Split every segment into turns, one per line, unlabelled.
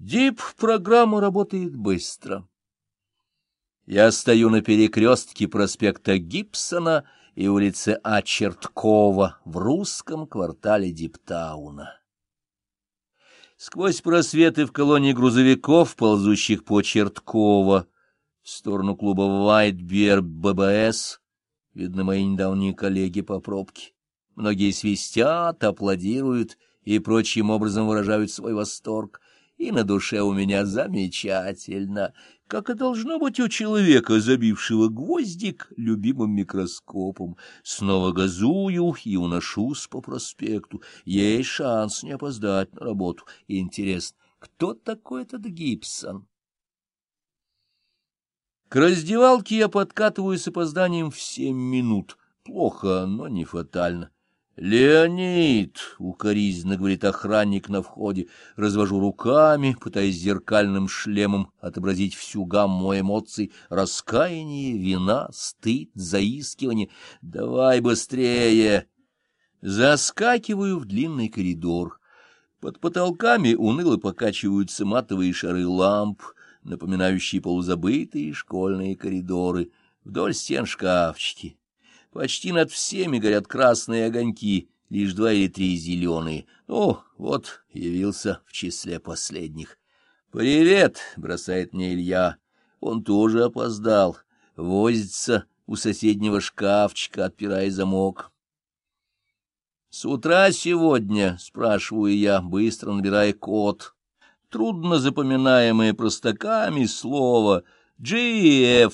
Дип-программа работает быстро. Я стою на перекрестке проспекта Гибсона и улицы А. В русском квартале Диптауна. Сквозь просветы в колонии грузовиков, ползущих по Черткова, в сторону клуба «Вайтбер ББС», видно мои недавние коллеги по пробке. Многие свистят, аплодируют и прочим образом выражают свой восторг — и на душе у меня замечательно, как и должно быть у человека, забившего гвоздик любимым микроскопом. Снова газую и уношусь по проспекту. Есть шанс не опоздать на работу. Интересно, кто такой этот Гибсон? К раздевалке я подкатываю с опозданием в семь минут. Плохо, но не фатально. «Леонид!» — укоризненно говорит охранник на входе. Развожу руками, пытаясь зеркальным шлемом отобразить всю гамму эмоций. Раскаяние, вина, стыд, заискивание. «Давай быстрее!» Заскакиваю в длинный коридор. Под потолками уныло покачиваются матовые шары ламп, напоминающие полузабытые школьные коридоры. Вдоль стен шкафчики. Почти над всеми горят красные огоньки, лишь два или три зеленые. Ну, вот, явился в числе последних. «Привет!» — бросает мне Илья. Он тоже опоздал. Возится у соседнего шкафчика, отпирая замок. «С утра сегодня?» — спрашиваю я, быстро набирая код. Трудно запоминаемое простаками слово GFHJKM.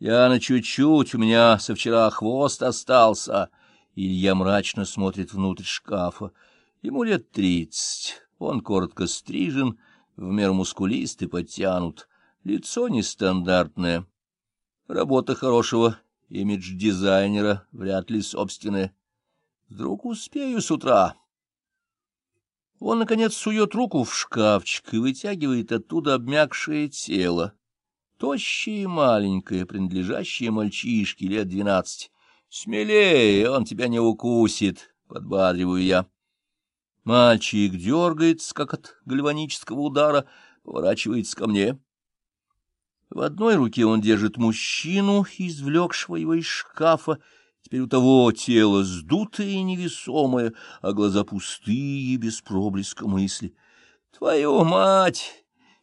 Я на чуть-чуть, у меня со вчера хвост остался. Илья мрачно смотрит внутрь шкафа. Ему лет тридцать. Он коротко стрижен, в меру мускулист и подтянут. Лицо нестандартное. Работа хорошего имидж-дизайнера, вряд ли собственная. Вдруг успею с утра. Он, наконец, сует руку в шкафчик и вытягивает оттуда обмякшее тело тощая и маленькая, принадлежащая мальчишке лет двенадцати. «Смелее, он тебя не укусит», — подбадриваю я. Мальчик дергается, как от гальванического удара, поворачивается ко мне. В одной руке он держит мужчину, извлекшего его из шкафа. Теперь у того тело сдутое и невесомое, а глаза пустые, без проблеска мысли. «Твою мать!» —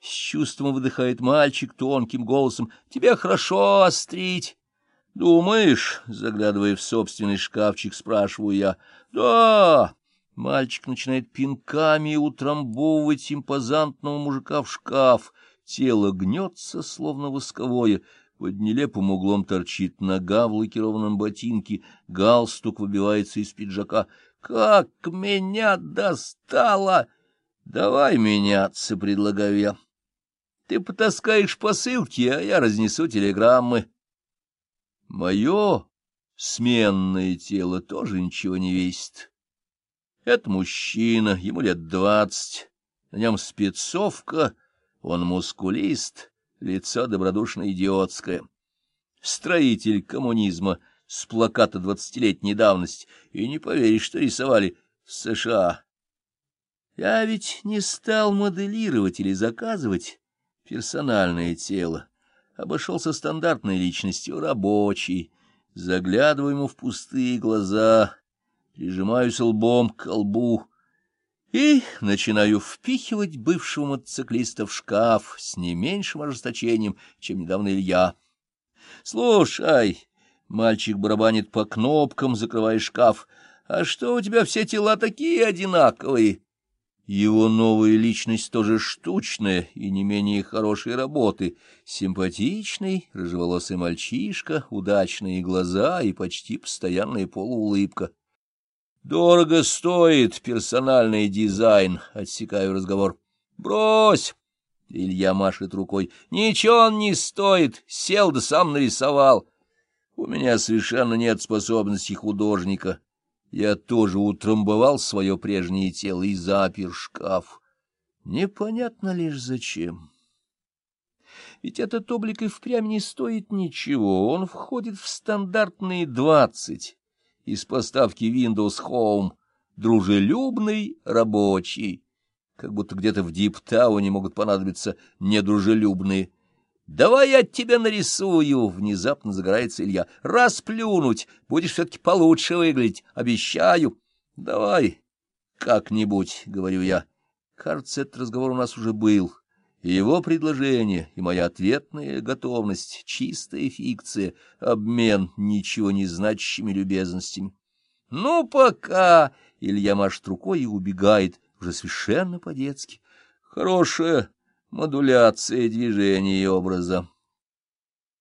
с чувством выдыхает мальчик тонким голосом. — Тебе хорошо острить. — Думаешь? — заглядывая в собственный шкафчик, спрашиваю я. — Да! Мальчик начинает пинками утрамбовывать импозантного мужика в шкаф. Тело гнется, словно восковое. Под нелепым углом торчит нога в лакированном ботинке, галстук выбивается из пиджака. «Как меня достало!» «Давай меняться», — предлагаю я. Ты потаскаешь посылки, а я разнесу телеграммы. Мое сменное тело тоже ничего не весит. Это мужчина, ему лет двадцать, на нем спецовка, он мускулист, лицо добродушно-идиотское. Строитель коммунизма с плаката двадцатилетней давности, и не поверишь, что рисовали в США. Я ведь не стал моделировать или заказывать персональное тело, обошелся стандартной личностью, рабочий, заглядываю ему в пустые глаза, прижимаюсь лбом к лбу и начинаю впихивать бывшего мотоциклиста в шкаф с не меньшим ожесточением, чем недавно Илья. «Слушай!» — мальчик барабанит по кнопкам, закрывая шкаф. «А что у тебя все тела такие одинаковые?» Его новая личность тоже штучная и не менее хорошей работы. Симпатичный, рыжеволосый мальчишка, удачные глаза и почти постоянная полуулыбка. «Дорого стоит персональный дизайн», — отсекаю разговор. «Брось!» — Илья машет рукой. «Ничего он не стоит, сел да сам нарисовал. У меня совершенно нет способностей художника». Я тоже утрамбовал свое прежнее тело и запер шкаф. Непонятно лишь зачем. Ведь этот облик и впрямь не стоит ничего. Он входит в стандартные двадцать из поставки Windows Home. дружелюбный рабочий. Как будто где-то в Диптауне могут понадобиться недружелюбные. «Давай я тебя нарисую!» — внезапно загорается Илья. «Расплюнуть! Будешь все-таки получше выглядеть, обещаю!» «Давай как-нибудь», — говорю я. Кажется, этот разговор у нас уже был. И его предложение, и моя ответная готовность — чистая фикция, обмен ничего не значащими любезностями. «Ну, пока!» — Илья машет рукой и убегает, уже совершенно по-детски. Хорошая модуляция движения и образа.